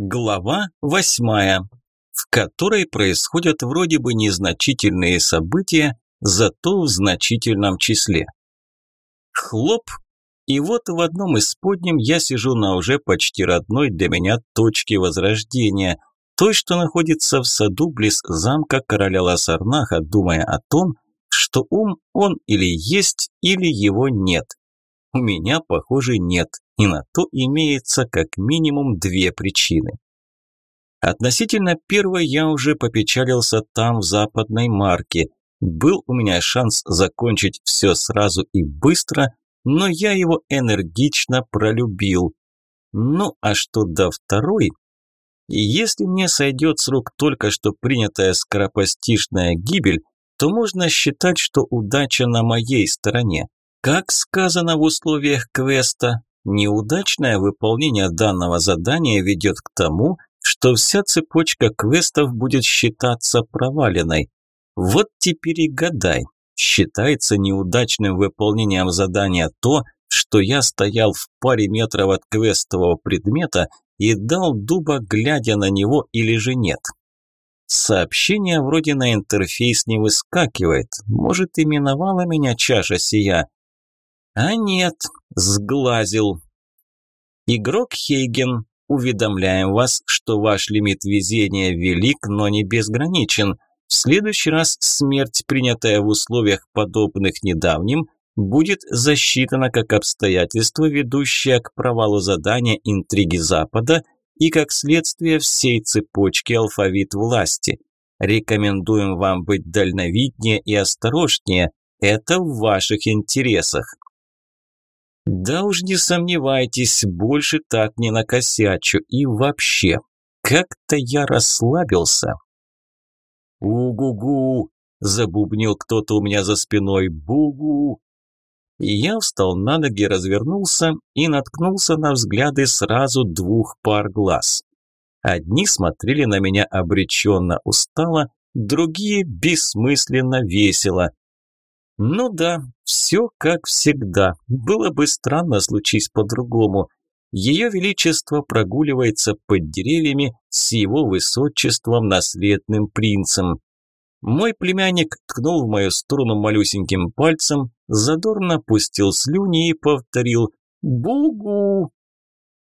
Глава восьмая, в которой происходят вроде бы незначительные события, зато в значительном числе. Хлоп, и вот в одном из подним я сижу на уже почти родной для меня точке возрождения, той, что находится в саду близ замка короля Лассарнаха, думая о том, что ум он или есть, или его нет. У меня, похоже, нет, и на то имеется как минимум две причины. Относительно первой я уже попечалился там, в западной марке. Был у меня шанс закончить все сразу и быстро, но я его энергично пролюбил. Ну а что до второй? Если мне сойдет с рук только что принятая скоропостижная гибель, то можно считать, что удача на моей стороне. Как сказано в условиях квеста, неудачное выполнение данного задания ведет к тому, что вся цепочка квестов будет считаться проваленной. Вот теперь и гадай, считается неудачным выполнением задания то, что я стоял в паре метров от квестового предмета и дал дуба, глядя на него, или же нет. Сообщение вроде на интерфейс не выскакивает, может, именовала меня чаша сия, а нет, сглазил. Игрок Хейген, уведомляем вас, что ваш лимит везения велик, но не безграничен. В следующий раз смерть, принятая в условиях подобных недавним, будет засчитана как обстоятельство, ведущее к провалу задания интриги Запада и как следствие всей цепочки алфавит власти. Рекомендуем вам быть дальновиднее и осторожнее. Это в ваших интересах. Да уж не сомневайтесь, больше так не накосячу. И вообще, как-то я расслабился. «У-гу-гу!» – забубнил кто-то у меня за спиной. «Бу-гу!» И я встал на ноги, развернулся и наткнулся на взгляды сразу двух пар глаз. Одни смотрели на меня обреченно устало, другие бессмысленно весело. Ну да, все как всегда. Было бы странно, случись по-другому. Ее Величество прогуливается под деревьями с его высочеством наследным принцем. Мой племянник ткнул в мою сторону малюсеньким пальцем, задорно пустил слюни и повторил «Бугу!»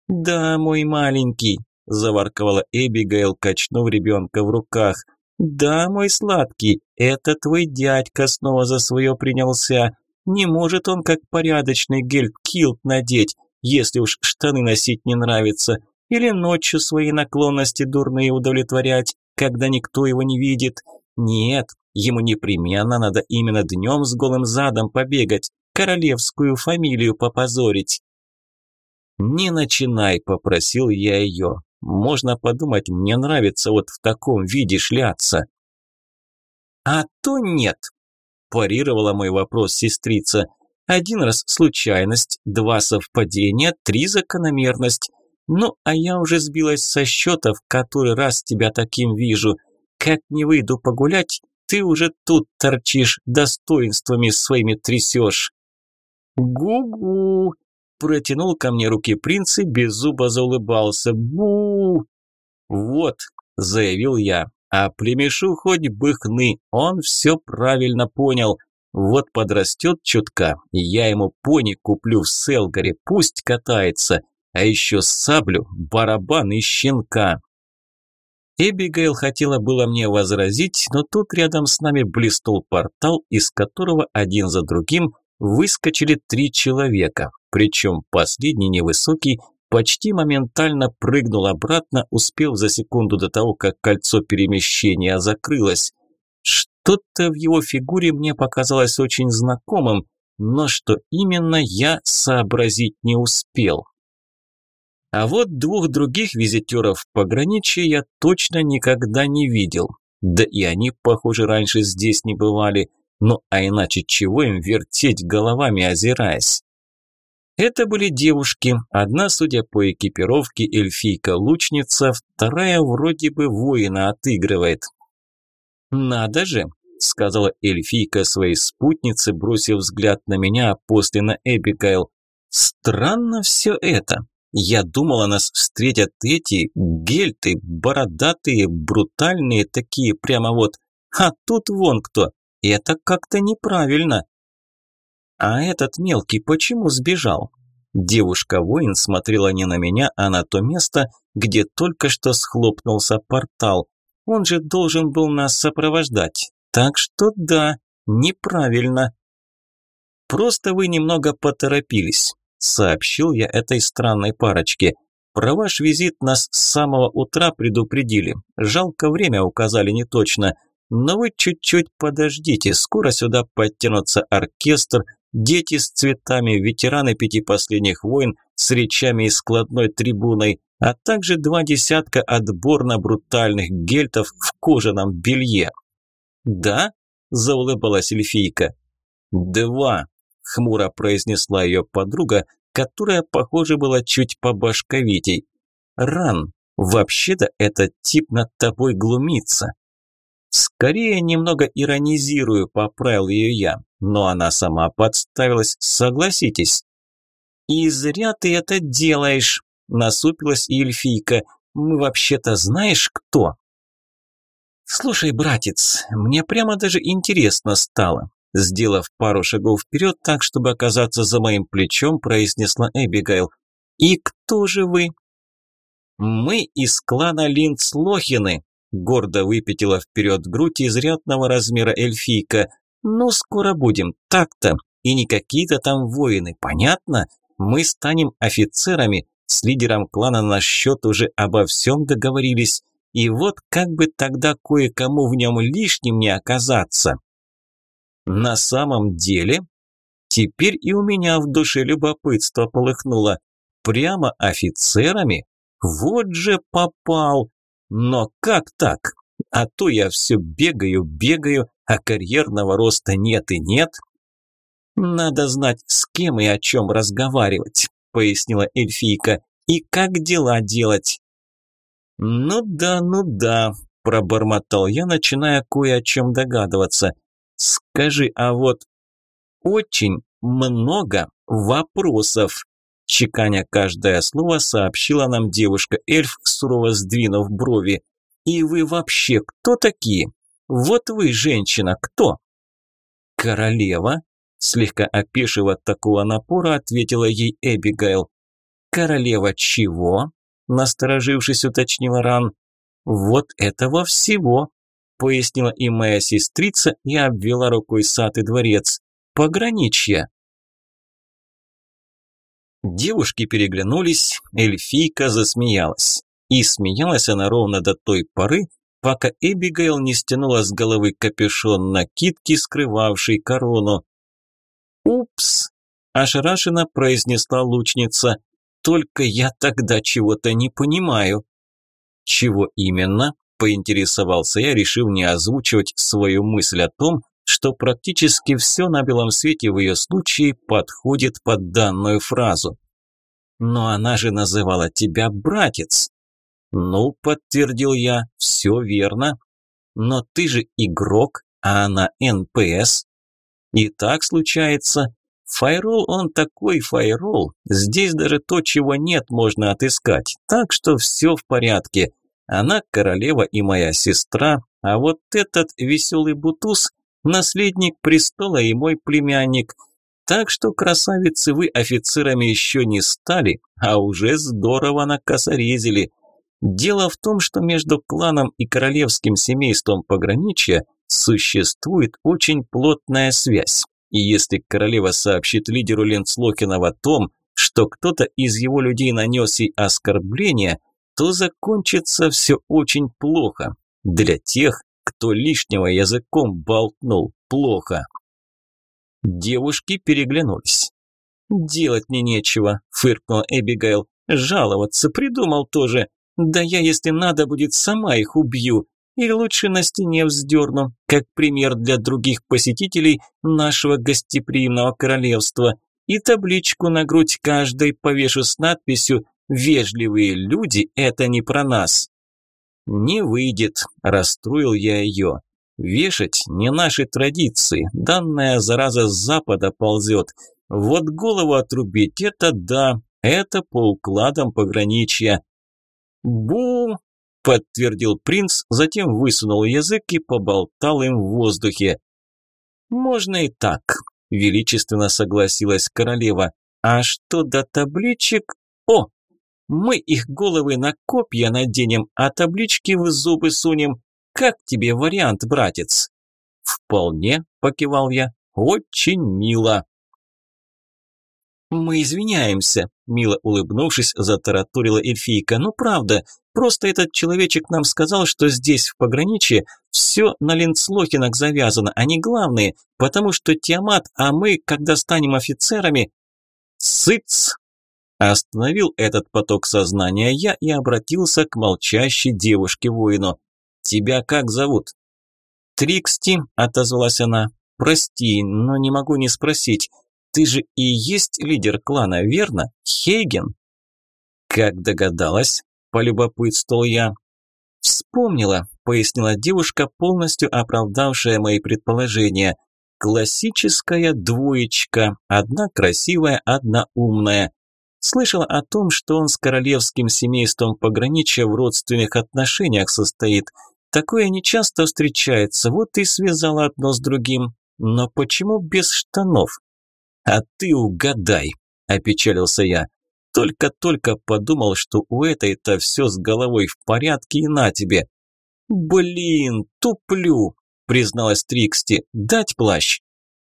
«Да, мой маленький», – заворковала Эбигейл, качнув ребенка в руках – «Да, мой сладкий, это твой дядька снова за свое принялся. Не может он как порядочный гельд-килт надеть, если уж штаны носить не нравится, или ночью свои наклонности дурные удовлетворять, когда никто его не видит. Нет, ему непременно надо именно днем с голым задом побегать, королевскую фамилию попозорить». «Не начинай», – попросил я ее. Можно подумать, мне нравится вот в таком виде шляться. А то нет, парировала мой вопрос сестрица. Один раз случайность, два совпадения, три закономерность. Ну, а я уже сбилась со счета, в который раз тебя таким вижу. Как не выйду погулять, ты уже тут торчишь, достоинствами своими трясешь. Гу-гу, протянул ко мне руки принц и беззубо заулыбался. бу «Вот», – заявил я, – «а племешу хоть бы хны, он все правильно понял. Вот подрастет чутка, я ему пони куплю в Селгаре, пусть катается, а еще саблю, барабан и щенка». Эбигейл хотела было мне возразить, но тут рядом с нами блеснул портал, из которого один за другим выскочили три человека, причем последний невысокий почти моментально прыгнул обратно, успев за секунду до того, как кольцо перемещения закрылось. Что-то в его фигуре мне показалось очень знакомым, но что именно я сообразить не успел. А вот двух других визитеров пограничья я точно никогда не видел. Да и они, похоже, раньше здесь не бывали – ну а иначе чего им вертеть головами, озираясь? Это были девушки, одна, судя по экипировке, эльфийка-лучница, вторая вроде бы воина отыгрывает. «Надо же», – сказала эльфийка своей спутнице, бросив взгляд на меня, а после на Эбигейл. «Странно все это. Я думала, нас встретят эти гельты, бородатые, брутальные такие прямо вот. А тут вон кто. Это как-то неправильно. А этот мелкий почему сбежал? Девушка-воин смотрела не на меня, а на то место, где только что схлопнулся портал. Он же должен был нас сопровождать. Так что да, неправильно. Просто вы немного поторопились, сообщил я этой странной парочке. Про ваш визит нас с самого утра предупредили. Жалко время указали не точно. Но вы чуть-чуть подождите, скоро сюда подтянутся оркестр, дети с цветами, ветераны пяти последних войн с речами и складной трибуной, а также два десятка отборно брутальных гельтов в кожаном белье. «Да?» – заулыбалась эльфийка. «Два», – хмуро произнесла ее подруга, которая, похоже, была чуть побашковитей. «Ран, вообще-то этот тип над тобой глумится». Скорее немного иронизирую, поправил ее я, но она сама подставилась, согласитесь. «И зря ты это делаешь», – насупилась эльфийка. «Мы вообще-то знаешь кто?» «Слушай, братец, мне прямо даже интересно стало». Сделав пару шагов вперед, так, чтобы оказаться за моим плечом, произнесла Эбигейл. «И кто же вы?» «Мы из клана Линдслохины», Гордо выпятила вперед грудь изрядного размера эльфийка. «Ну, скоро будем, так-то. И не какие-то там воины, понятно? Мы станем офицерами, с лидером клана на счет уже обо всем договорились. И вот как бы тогда кое-кому в нем лишним не оказаться». «На самом деле?» Теперь и у меня в душе любопытство полыхнуло. Прямо офицерами? Вот же попал! Но как так? А то я все бегаю, бегаю, а карьерного роста нет и нет. Надо знать, с кем и о чем разговаривать, пояснила эльфийка, и как дела делать. Ну да, ну да, пробормотал я, начиная кое о чем догадываться. Скажи, а вот очень много вопросов. Чеканя каждое слово, сообщила нам девушка-эльф, сурово сдвинув брови. «И вы вообще кто такие? Вот вы, женщина, кто?» «Королева?» Слегка опешив от такого напора, ответила ей Эбигейл. «Королева чего?» Насторожившись, уточнила Ран. «Вот этого всего», пояснила и моя сестрица и обвела рукой сад и дворец. «Пограничье». Девушки переглянулись, эльфийка засмеялась. И смеялась она ровно до той поры, пока Эбигейл не стянула с головы капюшон накидки, скрывавший корону. «Упс!» – ошарашенно произнесла лучница. «Только я тогда чего-то не понимаю». «Чего именно?» – поинтересовался я, решив не озвучивать свою мысль о том, что практически все на белом свете в ее случае подходит под данную фразу. «Но она же называла тебя братец!» «Ну, – подтвердил я, – все верно. Но ты же игрок, а она НПС. И так случается. Файрол он такой файрол. Здесь даже то, чего нет, можно отыскать. Так что все в порядке. Она королева и моя сестра, а вот этот веселый бутуз – наследник престола и мой племянник. Так что, красавицы, вы офицерами еще не стали, а уже здорово накосорезили. Дело в том, что между кланом и королевским семейством пограничья существует очень плотная связь. И если королева сообщит лидеру Ленцлокинов о том, что кто-то из его людей нанес ей оскорбление, то закончится все очень плохо. Для тех, кто лишнего языком болтнул, плохо. Девушки переглянулись. «Делать мне нечего», – фыркнула Эбигейл. «Жаловаться придумал тоже. Да я, если надо будет, сама их убью. Или лучше на стене вздерну, как пример для других посетителей нашего гостеприимного королевства. И табличку на грудь каждой повешу с надписью «Вежливые люди – это не про нас». «Не выйдет», – расстроил я ее. «Вешать не наши традиции, данная зараза с запада ползет. Вот голову отрубить – это да, Это по укладам пограничья. Бу! подтвердил принц, затем высунул язык и поболтал им в воздухе. Можно и так, величественно согласилась королева. А что до табличек? О, мы их головы на копья наденем, а таблички в зубы сунем. Как тебе вариант, братец? Вполне, покивал я. Очень мило. «Мы извиняемся», – мило улыбнувшись, затараторила эльфийка. «Ну правда, просто этот человечек нам сказал, что здесь, в пограничье, все на Линцлохинах завязано, они главные, потому что Тиамат, а мы, когда станем офицерами...» «Сыц!» Остановил этот поток сознания я и обратился к молчащей девушке-воину. «Тебя как зовут?» «Триксти», – отозвалась она. «Прости, но не могу не спросить. Ты же и есть лидер клана, верно? Хейген?» «Как догадалась?» – полюбопытствовал я. «Вспомнила», – пояснила девушка, полностью оправдавшая мои предположения. «Классическая двоечка. Одна красивая, одна умная. Слышала о том, что он с королевским семейством пограничья в родственных отношениях состоит. Такое нечасто встречается, вот и связала одно с другим. Но почему без штанов? А ты угадай, опечалился я. Только-только подумал, что у этой-то все с головой в порядке и на тебе. Блин, туплю, призналась Триксти. Дать плащ?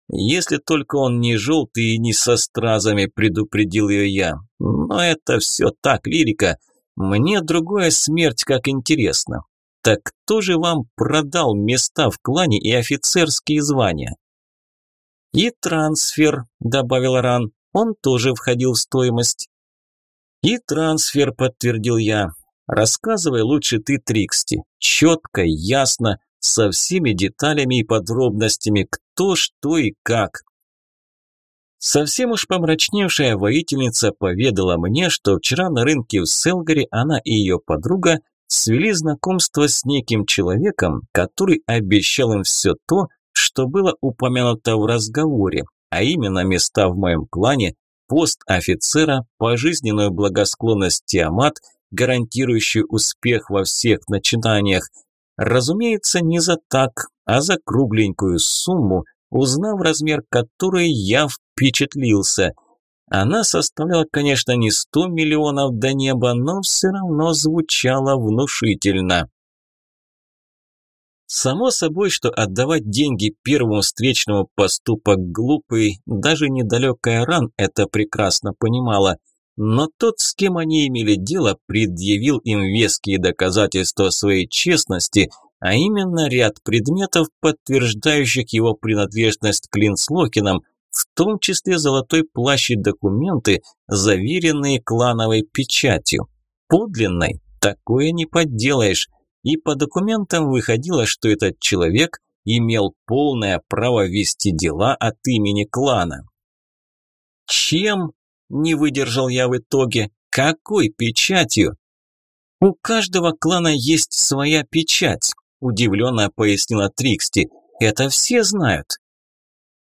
Если только он не желтый и не со стразами, предупредил ее я. Но это все так, лирика. Мне другое смерть как интересно. Так кто же вам продал места в клане и офицерские звания? И трансфер, добавил Ран, он тоже входил в стоимость. И трансфер, подтвердил я. Рассказывай лучше ты, Триксти. Четко, ясно, со всеми деталями и подробностями, кто, что и как. Совсем уж помрачневшая воительница поведала мне, что вчера на рынке в Селгаре она и ее подруга свели знакомство с неким человеком, который обещал им все то, что было упомянуто в разговоре, а именно места в моем клане, пост офицера, пожизненную благосклонность Тиамат, гарантирующую успех во всех начинаниях – Разумеется, не за так, а за кругленькую сумму, узнав размер которой я впечатлился. Она составляла, конечно, не сто миллионов до неба, но все равно звучала внушительно. Само собой, что отдавать деньги первому встречному поступок глупый, даже недалекая ран это прекрасно понимала – но тот, с кем они имели дело, предъявил им веские доказательства своей честности, а именно ряд предметов, подтверждающих его принадлежность к Линслокинам, в том числе золотой плащ и документы, заверенные клановой печатью. Подлинной такое не подделаешь, и по документам выходило, что этот человек имел полное право вести дела от имени клана. Чем не выдержал я в итоге. Какой печатью? У каждого клана есть своя печать, удивленно пояснила Триксти. Это все знают.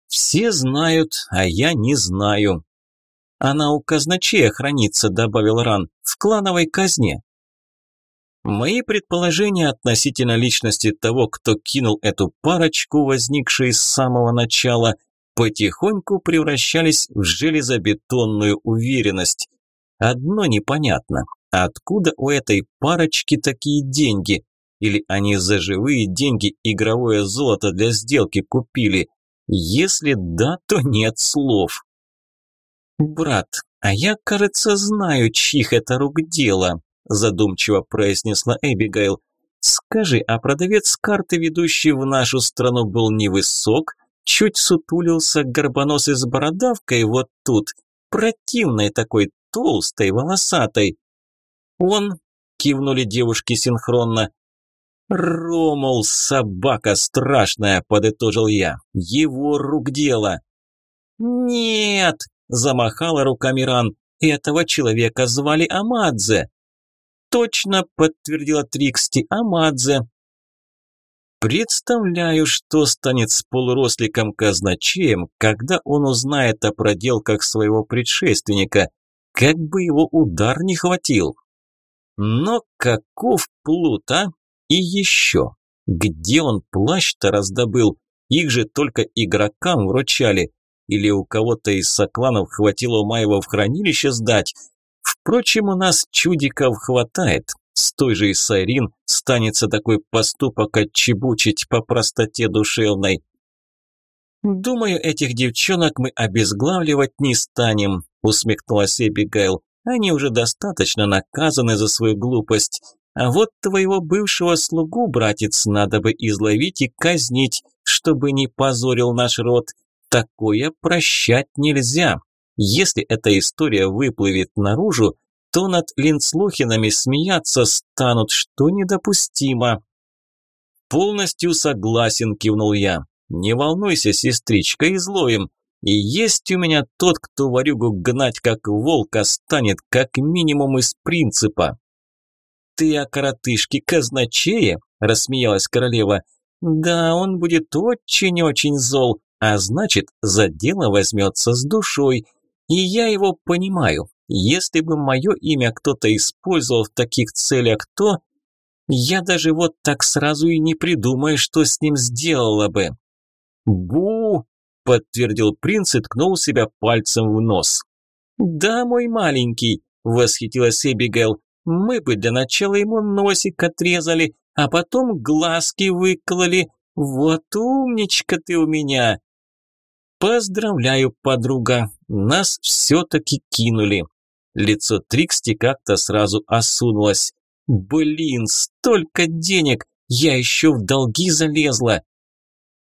Все знают, а я не знаю. Она у казначея хранится, добавил Ран, в клановой казне. Мои предположения относительно личности того, кто кинул эту парочку, возникшие с самого начала, потихоньку превращались в железобетонную уверенность. Одно непонятно, откуда у этой парочки такие деньги? Или они за живые деньги игровое золото для сделки купили? Если да, то нет слов. «Брат, а я, кажется, знаю, чьих это рук дело», задумчиво произнесла Эбигейл. «Скажи, а продавец карты, ведущий в нашу страну, был невысок, чуть сутулился горбоносый с бородавкой вот тут, противной такой, толстой, волосатой. «Он?» – кивнули девушки синхронно. «Ромул, собака страшная!» – подытожил я. «Его рук дело!» «Нет!» – замахала руками Ран. «Этого человека звали Амадзе!» «Точно!» – подтвердила Триксти. «Амадзе!» Представляю, что станет с полуросликом казначеем, когда он узнает о проделках своего предшественника. как бы его удар не хватил. Но каков плут, а? И еще, где он плащ-то раздобыл? Их же только игрокам вручали. Или у кого-то из сокланов хватило ума его в хранилище сдать? Впрочем, у нас чудиков хватает. С той же Исайрин станется такой поступок отчебучить по простоте душевной. «Думаю, этих девчонок мы обезглавливать не станем», усмехнулась Эбигейл. «Они уже достаточно наказаны за свою глупость. А вот твоего бывшего слугу, братец, надо бы изловить и казнить, чтобы не позорил наш род. Такое прощать нельзя. Если эта история выплывет наружу, то над Линцлухинами смеяться станут, что недопустимо. «Полностью согласен», – кивнул я. «Не волнуйся, сестричка, изловим. И есть у меня тот, кто варюгу гнать как волка станет, как минимум из принципа». «Ты о коротышке казначее?» – рассмеялась королева. «Да, он будет очень-очень зол, а значит, за дело возьмется с душой. И я его понимаю. Если бы мое имя кто-то использовал в таких целях, то... Я даже вот так сразу и не придумаю, что с ним сделала бы. «Бу!» – подтвердил принц и ткнул себя пальцем в нос. «Да, мой маленький!» – восхитилась Эбигейл. «Мы бы для начала ему носик отрезали, а потом глазки выкололи. Вот умничка ты у меня!» «Поздравляю, подруга, нас все-таки кинули!» Лицо Триксти как-то сразу осунулось. «Блин, столько денег! Я еще в долги залезла!»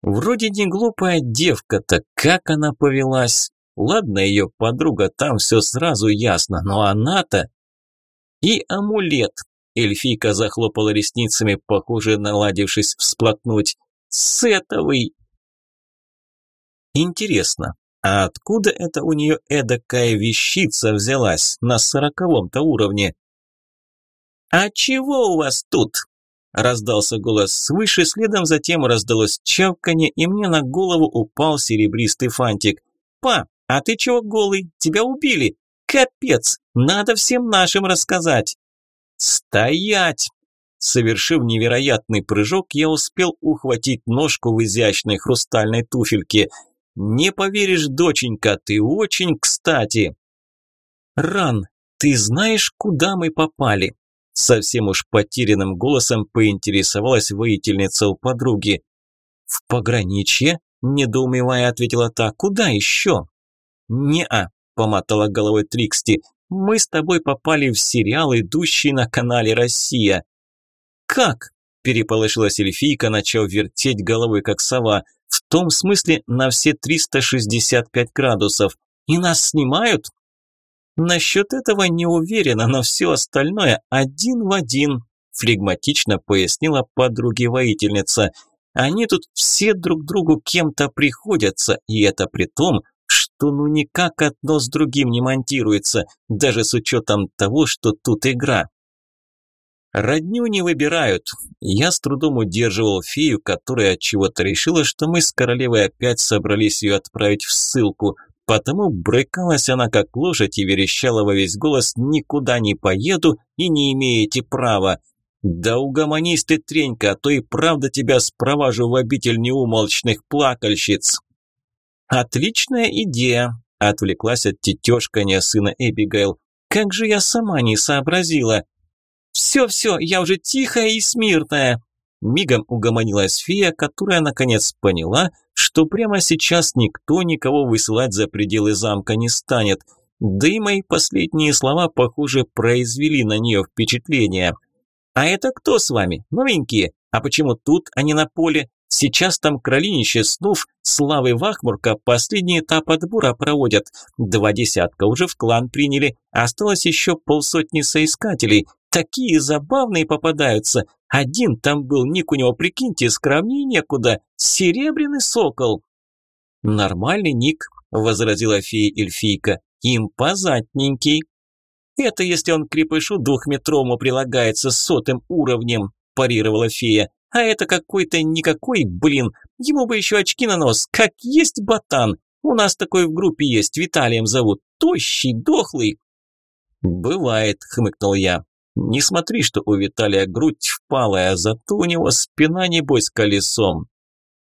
Вроде не глупая девка-то, как она повелась. Ладно, ее подруга, там все сразу ясно, но она-то... И амулет. Эльфийка захлопала ресницами, похоже, наладившись всплакнуть. Сетовый. Интересно, а откуда это у нее эдакая вещица взялась на сороковом-то уровне? «А чего у вас тут?» Раздался голос свыше, следом затем раздалось чавканье, и мне на голову упал серебристый фантик. «Па, а ты чего голый? Тебя убили? Капец! Надо всем нашим рассказать!» «Стоять!» Совершив невероятный прыжок, я успел ухватить ножку в изящной хрустальной туфельке – «Не поверишь, доченька, ты очень кстати!» «Ран, ты знаешь, куда мы попали?» Совсем уж потерянным голосом поинтересовалась воительница у подруги. «В пограничье?» – недоумевая ответила та. «Куда еще?» «Не-а», – помотала головой Триксти. «Мы с тобой попали в сериал, идущий на канале «Россия». «Как?» – переполошилась эльфийка, начав вертеть головой, как сова. Том смысле на все 365 градусов. И нас снимают? Насчет этого не уверена, но все остальное один в один, флегматично пояснила подруге-воительница. Они тут все друг другу кем-то приходятся, и это при том, что ну никак одно с другим не монтируется, даже с учетом того, что тут игра. Родню не выбирают. Я с трудом удерживал фею, которая от чего-то решила, что мы с королевой опять собрались ее отправить в ссылку. Потому брыкалась она как лошадь и верещала во весь голос «Никуда не поеду и не имеете права». «Да угомонись ты, тренька, а то и правда тебя спроважу в обитель неумолчных плакальщиц». «Отличная идея», – отвлеклась от тетешкания сына Эбигейл. «Как же я сама не сообразила!» «Все-все, я уже тихая и смирная!» Мигом угомонилась фея, которая наконец поняла, что прямо сейчас никто никого высылать за пределы замка не станет. Да и мои последние слова, похоже, произвели на нее впечатление. «А это кто с вами? Новенькие? А почему тут, а не на поле? Сейчас там кролинище снув, славы Вахмурка последний этап отбора проводят. Два десятка уже в клан приняли, осталось еще полсотни соискателей. Такие забавные попадаются. Один там был, ник у него, прикиньте, скромнее некуда. Серебряный сокол. Нормальный ник, возразила фея-эльфийка. Импозантненький. Это если он крепышу двухметровому прилагается с сотым уровнем, парировала фея. А это какой-то никакой, блин. Ему бы еще очки на нос, как есть ботан. У нас такой в группе есть, Виталием зовут. Тощий, дохлый. «Бывает», – хмыкнул я. «Не смотри, что у Виталия грудь впалая, зато у него спина, небось, колесом».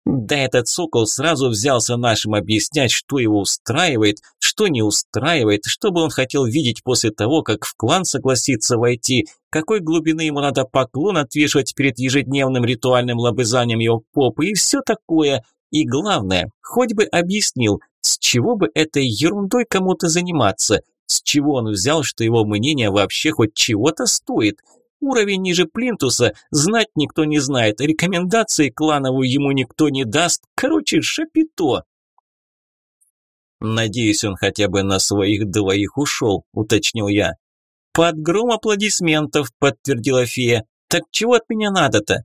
Да этот сокол сразу взялся нашим объяснять, что его устраивает, что не устраивает, что бы он хотел видеть после того, как в клан согласится войти, какой глубины ему надо поклон отвешивать перед ежедневным ритуальным лобызанием его попы и все такое. И главное, хоть бы объяснил, с чего бы этой ерундой кому-то заниматься, с чего он взял, что его мнение вообще хоть чего-то стоит – Уровень ниже плинтуса, знать никто не знает, рекомендации клановую ему никто не даст. Короче, шапито. «Надеюсь, он хотя бы на своих двоих ушел», – уточнил я. «Под гром аплодисментов», – подтвердила фея. «Так чего от меня надо-то?»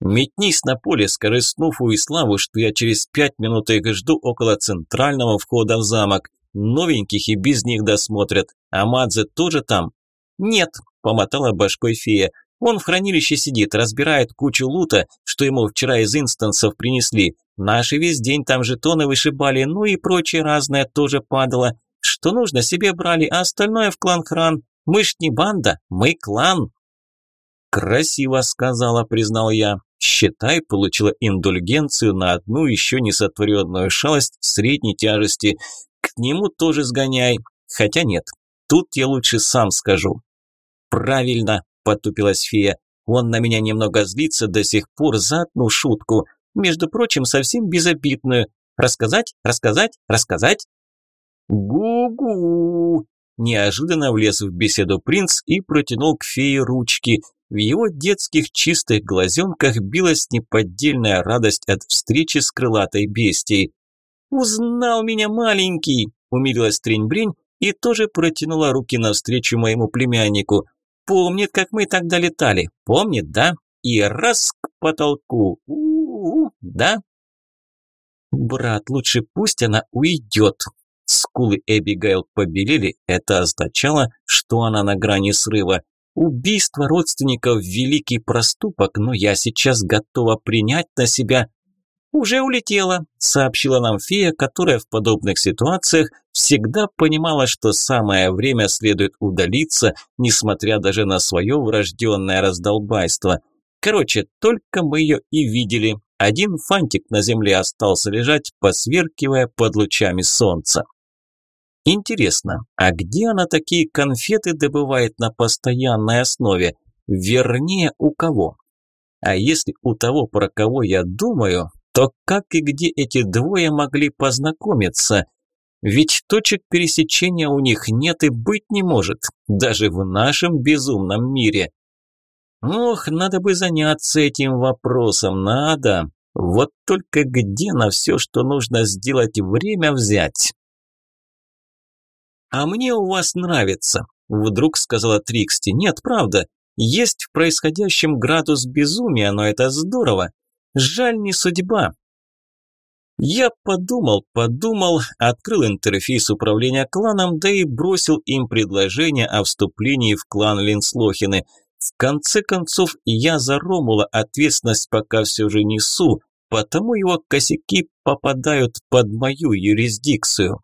«Метнись на поле, скажи Снуфу и Славу, что я через пять минут их жду около центрального входа в замок. Новеньких и без них досмотрят. А Мадзе тоже там?» «Нет», – помотала башкой фея. «Он в хранилище сидит, разбирает кучу лута, что ему вчера из инстансов принесли. Наши весь день там жетоны вышибали, ну и прочее разное тоже падало. Что нужно, себе брали, а остальное в клан-хран. Мы ж не банда, мы клан». «Красиво сказала», – признал я. «Считай, получила индульгенцию на одну еще не сотворенную шалость средней тяжести. К нему тоже сгоняй. Хотя нет, тут я лучше сам скажу. «Правильно», – потупилась фея. «Он на меня немного злится до сих пор за одну шутку. Между прочим, совсем безобидную. Рассказать? Рассказать? Рассказать?» «Гу-гу!» Неожиданно влез в беседу принц и протянул к фее ручки. В его детских чистых глазенках билась неподдельная радость от встречи с крылатой бестией. «Узнал меня маленький!» – умилилась Трень-Брень и тоже протянула руки навстречу моему племяннику. Помнит, как мы тогда летали. Помнит, да? И раз к потолку. У -у -у, да? Брат, лучше пусть она уйдет. Скулы Эбигейл побелели. Это означало, что она на грани срыва. Убийство родственников – великий проступок, но я сейчас готова принять на себя «Уже улетела», – сообщила нам фея, которая в подобных ситуациях всегда понимала, что самое время следует удалиться, несмотря даже на свое врожденное раздолбайство. Короче, только мы ее и видели. Один фантик на земле остался лежать, посверкивая под лучами солнца. Интересно, а где она такие конфеты добывает на постоянной основе? Вернее, у кого? А если у того, про кого я думаю, то как и где эти двое могли познакомиться? Ведь точек пересечения у них нет и быть не может, даже в нашем безумном мире. Ох, надо бы заняться этим вопросом, надо. Вот только где на все, что нужно сделать, время взять? «А мне у вас нравится», – вдруг сказала Триксти. «Нет, правда, есть в происходящем градус безумия, но это здорово. Жаль, не судьба. Я подумал, подумал, открыл интерфейс управления кланом, да и бросил им предложение о вступлении в клан Линслохины. В конце концов, я за Ромула ответственность пока все же несу, потому его косяки попадают под мою юрисдикцию.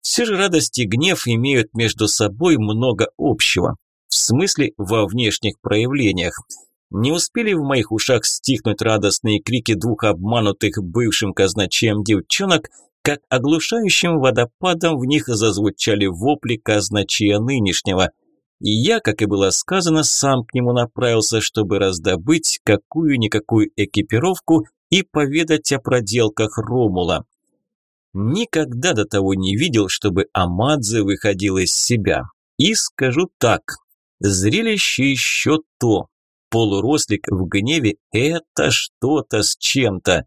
Все же радость и гнев имеют между собой много общего. В смысле, во внешних проявлениях – не успели в моих ушах стихнуть радостные крики двух обманутых бывшим казначеем девчонок, как оглушающим водопадом в них зазвучали вопли казначея нынешнего. И я, как и было сказано, сам к нему направился, чтобы раздобыть какую-никакую экипировку и поведать о проделках Ромула. Никогда до того не видел, чтобы Амадзе выходил из себя. И скажу так, зрелище еще то полурослик в гневе – это что-то с чем-то.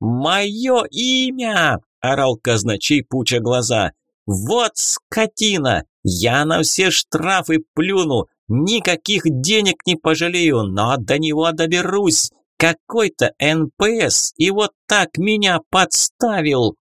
«Мое имя!» – орал казначей, пуча глаза. «Вот скотина! Я на все штрафы плюну, никаких денег не пожалею, но до него доберусь. Какой-то НПС и вот так меня подставил!»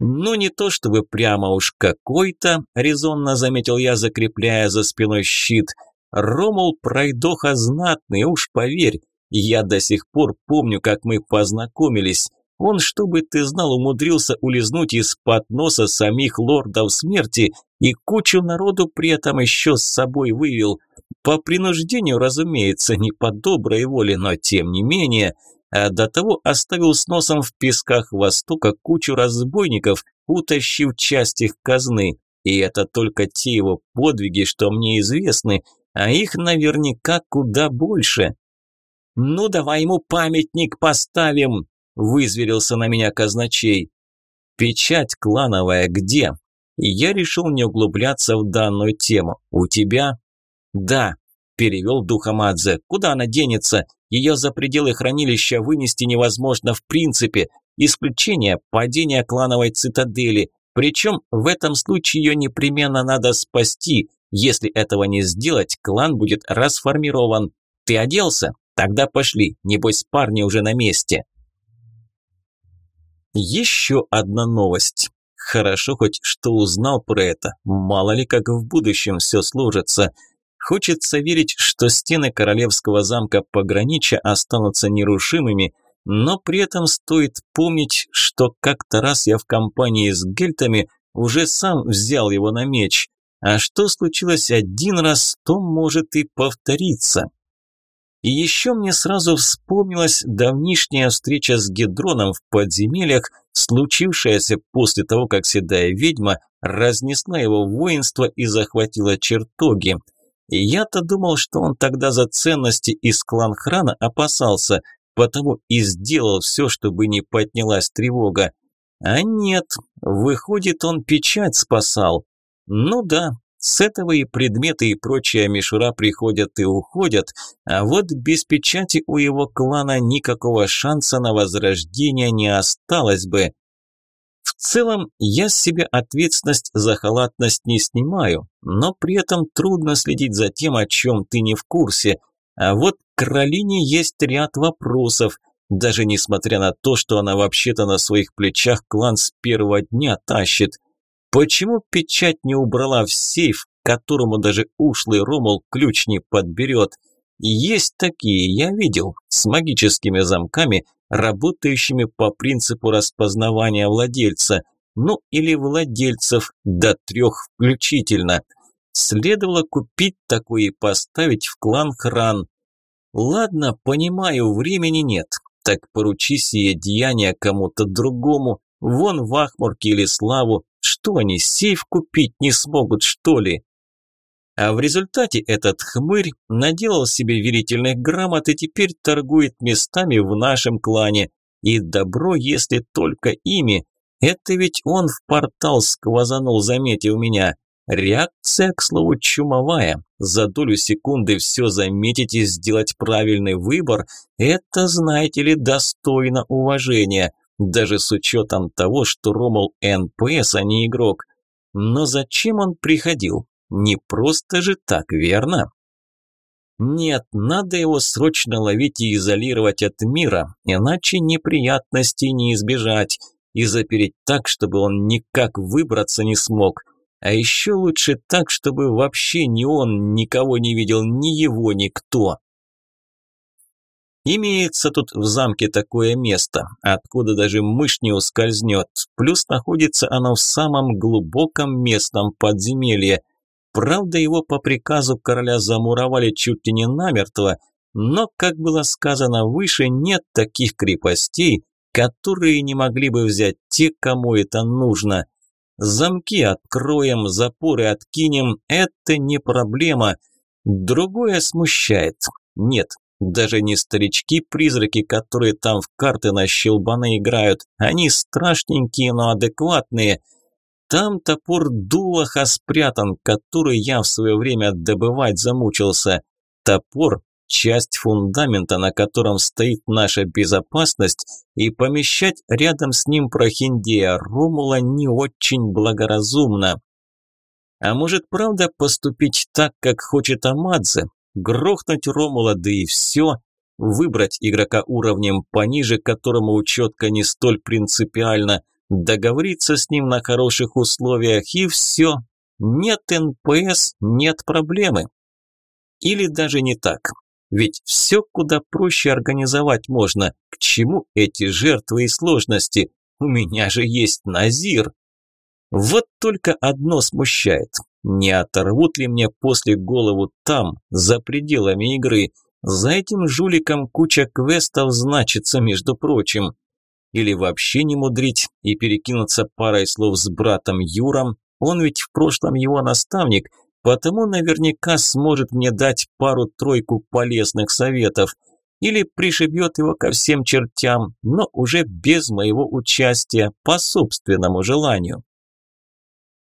«Ну, не то чтобы прямо уж какой-то», – резонно заметил я, закрепляя за спиной щит – Ромул пройдоха знатный, уж поверь. Я до сих пор помню, как мы познакомились. Он, чтобы ты знал, умудрился улизнуть из-под носа самих лордов смерти и кучу народу при этом еще с собой вывел. По принуждению, разумеется, не по доброй воле, но тем не менее, а до того оставил с носом в песках Востока кучу разбойников, утащив часть их казны. И это только те его подвиги, что мне известны, а их наверняка куда больше. «Ну, давай ему памятник поставим!» – вызверился на меня казначей. «Печать клановая где?» Я решил не углубляться в данную тему. «У тебя?» «Да», – перевел Духамадзе. «Куда она денется? Ее за пределы хранилища вынести невозможно в принципе. Исключение – падение клановой цитадели. Причем в этом случае ее непременно надо спасти. Если этого не сделать, клан будет расформирован. Ты оделся? Тогда пошли, небось парни уже на месте. Еще одна новость. Хорошо хоть что узнал про это, мало ли как в будущем все сложится. Хочется верить, что стены королевского замка пограничья останутся нерушимыми, но при этом стоит помнить, что как-то раз я в компании с гельтами уже сам взял его на меч. А что случилось один раз, то может и повториться. И еще мне сразу вспомнилась давнишняя встреча с Гедроном в подземельях, случившаяся после того, как седая ведьма разнесла его воинство и захватила чертоги. И я-то думал, что он тогда за ценности из клан-храна опасался, потому и сделал все, чтобы не поднялась тревога. А нет, выходит, он печать спасал. Ну да, с этого и предметы и прочая мишура приходят и уходят, а вот без печати у его клана никакого шанса на возрождение не осталось бы. В целом, я с себя ответственность за халатность не снимаю, но при этом трудно следить за тем, о чем ты не в курсе. А вот к Ролине есть ряд вопросов, даже несмотря на то, что она вообще-то на своих плечах клан с первого дня тащит – Почему печать не убрала в сейф, которому даже ушлый Ромул ключ не подберет? Есть такие, я видел, с магическими замками, работающими по принципу распознавания владельца, ну или владельцев до трех включительно. Следовало купить такой и поставить в клан Хран. Ладно, понимаю, времени нет, так поручи сие деяние кому-то другому, вон в Ахмурке или Славу, что они, сейф купить не смогут, что ли? А в результате этот хмырь наделал себе верительных грамот и теперь торгует местами в нашем клане. И добро, если только ими. Это ведь он в портал сквозанул, заметив меня. Реакция, к слову, чумовая. За долю секунды все заметить и сделать правильный выбор – это, знаете ли, достойно уважения даже с учетом того, что Ромул НПС, а не игрок. Но зачем он приходил? Не просто же так, верно? Нет, надо его срочно ловить и изолировать от мира, иначе неприятностей не избежать, и запереть так, чтобы он никак выбраться не смог. А еще лучше так, чтобы вообще ни он никого не видел, ни его никто. Имеется тут в замке такое место, откуда даже мышь не ускользнет, плюс находится оно в самом глубоком местном подземелье. Правда, его по приказу короля замуровали чуть ли не намертво, но, как было сказано выше, нет таких крепостей, которые не могли бы взять те, кому это нужно. Замки откроем, запоры откинем – это не проблема. Другое смущает. Нет, даже не старички-призраки, которые там в карты на щелбаны играют. Они страшненькие, но адекватные. Там топор Дулаха спрятан, который я в свое время добывать замучился. Топор – часть фундамента, на котором стоит наша безопасность, и помещать рядом с ним прохиндея Ромула не очень благоразумно. А может, правда поступить так, как хочет Амадзе? Грохнуть Ромула, да и все, выбрать игрока уровнем пониже, которому учетка не столь принципиально, договориться с ним на хороших условиях и все. Нет НПС, нет проблемы. Или даже не так. Ведь все куда проще организовать можно. К чему эти жертвы и сложности? У меня же есть Назир. Вот только одно смущает. Не оторвут ли мне после голову там, за пределами игры? За этим жуликом куча квестов значится, между прочим. Или вообще не мудрить и перекинуться парой слов с братом Юром, он ведь в прошлом его наставник, потому наверняка сможет мне дать пару-тройку полезных советов. Или пришибет его ко всем чертям, но уже без моего участия, по собственному желанию.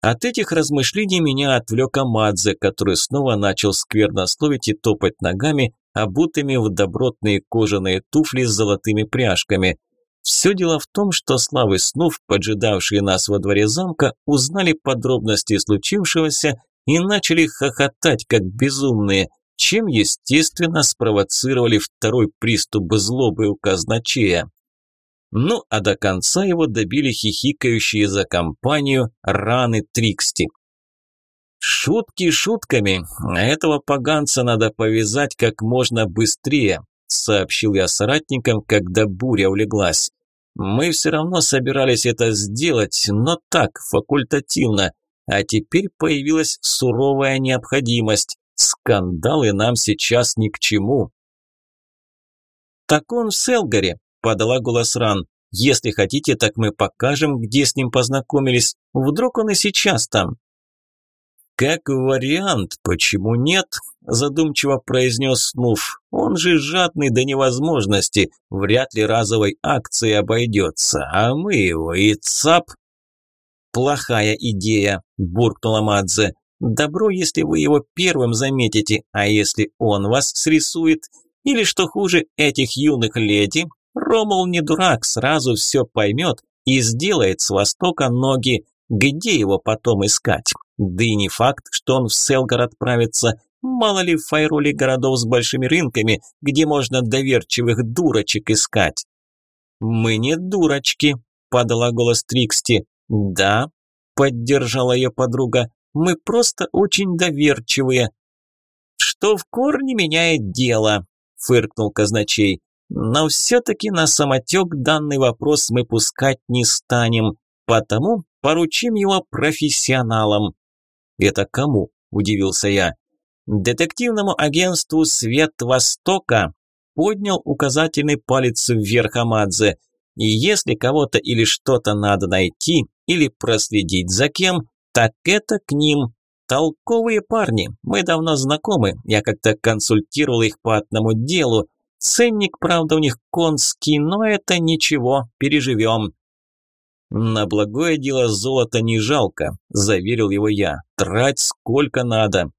От этих размышлений меня отвлек Амадзе, который снова начал сквернословить и топать ногами, обутыми в добротные кожаные туфли с золотыми пряжками. Все дело в том, что Славы Снув, поджидавшие нас во дворе замка, узнали подробности случившегося и начали хохотать, как безумные, чем, естественно, спровоцировали второй приступ злобы у казначея. Ну, а до конца его добили хихикающие за компанию раны Триксти. Шутки шутками, а этого поганца надо повязать как можно быстрее, сообщил я соратникам, когда буря улеглась. Мы все равно собирались это сделать, но так, факультативно. А теперь появилась суровая необходимость. Скандалы нам сейчас ни к чему. «Так он в Селгаре», – подала голос Ран. «Если хотите, так мы покажем, где с ним познакомились. Вдруг он и сейчас там». «Как вариант, почему нет?» – задумчиво произнес Снуф. «Он же жадный до невозможности, вряд ли разовой акцией обойдется, а мы его и цап!» «Плохая идея», – буркнула Мадзе. «Добро, если вы его первым заметите, а если он вас срисует? Или, что хуже, этих юных леди? Ромул не дурак, сразу все поймет и сделает с востока ноги. Где его потом искать?» Да и не факт, что он в Селгар отправится. Мало ли в Файроле городов с большими рынками, где можно доверчивых дурочек искать. «Мы не дурочки», – подала голос Триксти. «Да», – поддержала ее подруга, – «мы просто очень доверчивые». «Что в корне меняет дело», – фыркнул казначей. «Но все-таки на самотек данный вопрос мы пускать не станем, потому поручим его профессионалам. «Это кому?» – удивился я. «Детективному агентству «Свет Востока» поднял указательный палец вверх Амадзе. И если кого-то или что-то надо найти, или проследить за кем, так это к ним. Толковые парни, мы давно знакомы, я как-то консультировал их по одному делу. Ценник, правда, у них конский, но это ничего, переживем. «На благое дело золото не жалко», – заверил его я. «Трать сколько надо».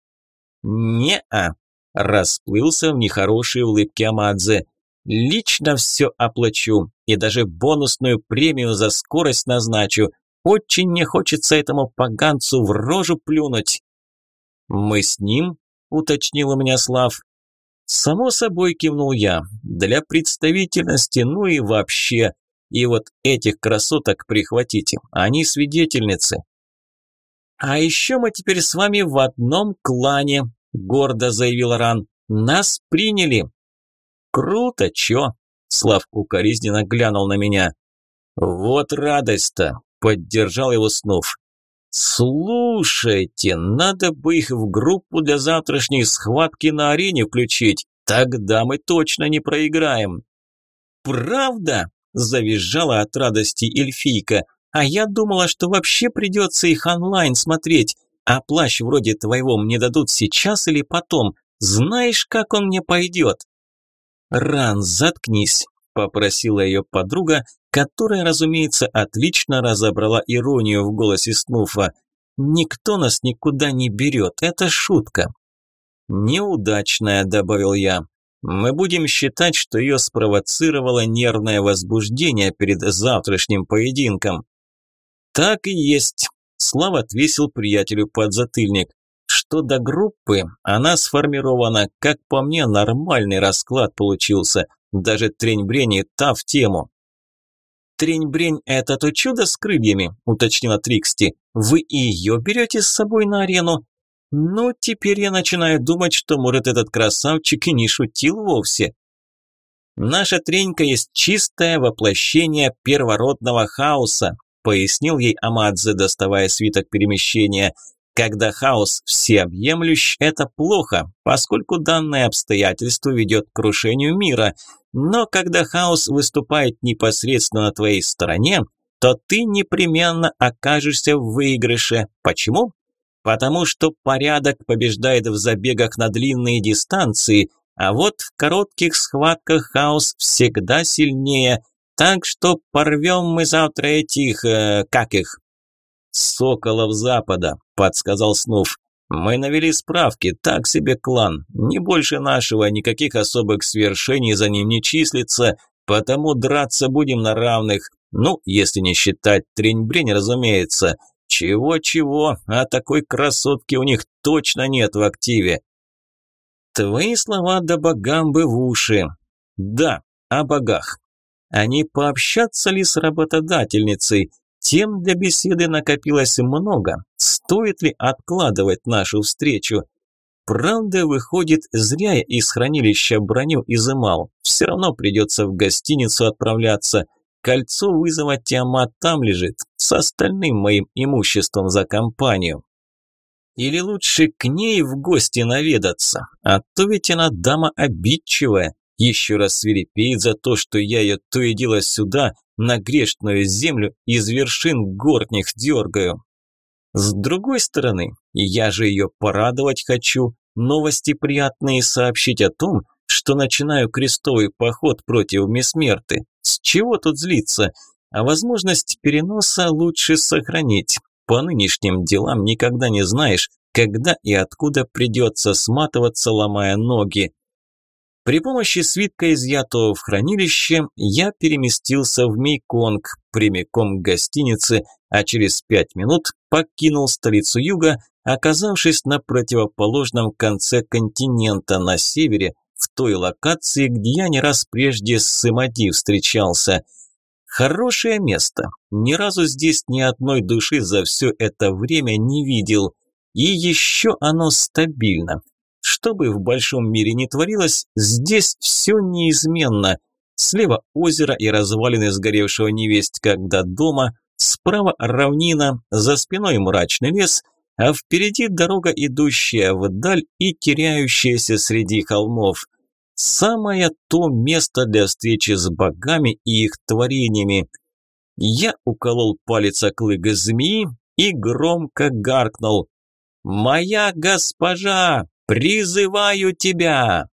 «Не-а», – расплылся в нехорошей улыбке Амадзе. «Лично все оплачу и даже бонусную премию за скорость назначу. Очень не хочется этому поганцу в рожу плюнуть». «Мы с ним?» – уточнил у меня Слав. «Само собой», – кивнул я. «Для представительности, ну и вообще». И вот этих красоток прихватите, они свидетельницы. А еще мы теперь с вами в одном клане, гордо заявил Ран. Нас приняли. Круто, чё? Слав укоризненно глянул на меня. Вот радость-то, поддержал его Снув. Слушайте, надо бы их в группу для завтрашней схватки на арене включить. Тогда мы точно не проиграем. Правда? Завизжала от радости эльфийка. А я думала, что вообще придется их онлайн смотреть. А плащ вроде твоего мне дадут сейчас или потом. Знаешь, как он мне пойдет? Ран, заткнись, попросила ее подруга, которая, разумеется, отлично разобрала иронию в голосе Снуфа. «Никто нас никуда не берет, это шутка». «Неудачная», – добавил я. Мы будем считать, что ее спровоцировало нервное возбуждение перед завтрашним поединком. Так и есть. Слава отвесил приятелю подзатыльник. Что до группы, она сформирована, как по мне, нормальный расклад получился. Даже трень-брень та в тему. «Трень-брень – это то чудо с крыльями», – уточнила Триксти. «Вы и ее берете с собой на арену?» Ну, теперь я начинаю думать, что, может, этот красавчик и не шутил вовсе. Наша тренька есть чистое воплощение первородного хаоса, пояснил ей Амадзе, доставая свиток перемещения. Когда хаос всеобъемлющ, это плохо, поскольку данное обстоятельство ведет к крушению мира. Но когда хаос выступает непосредственно на твоей стороне, то ты непременно окажешься в выигрыше. Почему? Потому что порядок побеждает в забегах на длинные дистанции, а вот в коротких схватках хаос всегда сильнее. Так что порвем мы завтра этих... Э, как их? «Соколов Запада», – подсказал Снув. «Мы навели справки, так себе клан. Не больше нашего, никаких особых свершений за ним не числится, потому драться будем на равных. Ну, если не считать трень-брень, разумеется. Чего-чего, а такой красотки у них точно нет в активе. Твои слова да богам бы в уши. Да, о богах. Они пообщаться ли с работодательницей? Тем для беседы накопилось много. Стоит ли откладывать нашу встречу? Правда, выходит, зря я из хранилища броню изымал. Все равно придется в гостиницу отправляться. Кольцо вызова Тиамат там лежит, с остальным моим имуществом за компанию. Или лучше к ней в гости наведаться, а то ведь она дама обидчивая, еще раз свирепеет за то, что я ее то и дело сюда, на грешную землю, из вершин горних дергаю. С другой стороны, я же ее порадовать хочу, новости приятные сообщить о том, что начинаю крестовый поход против Месмерты. С чего тут злиться? А возможность переноса лучше сохранить. По нынешним делам никогда не знаешь, когда и откуда придется сматываться, ломая ноги. При помощи свитка, изъятого в хранилище, я переместился в Мейконг, прямиком к гостинице, а через пять минут покинул столицу юга, оказавшись на противоположном конце континента, на севере, в той локации, где я не раз прежде с Сымади встречался. Хорошее место. Ни разу здесь ни одной души за все это время не видел. И еще оно стабильно. Что бы в большом мире ни творилось, здесь все неизменно. Слева озеро и развалины сгоревшего невесть когда дома, справа равнина, за спиной мрачный лес – а впереди дорога, идущая вдаль и теряющаяся среди холмов. Самое то место для встречи с богами и их творениями. Я уколол палец о змеи и громко гаркнул. «Моя госпожа, призываю тебя!»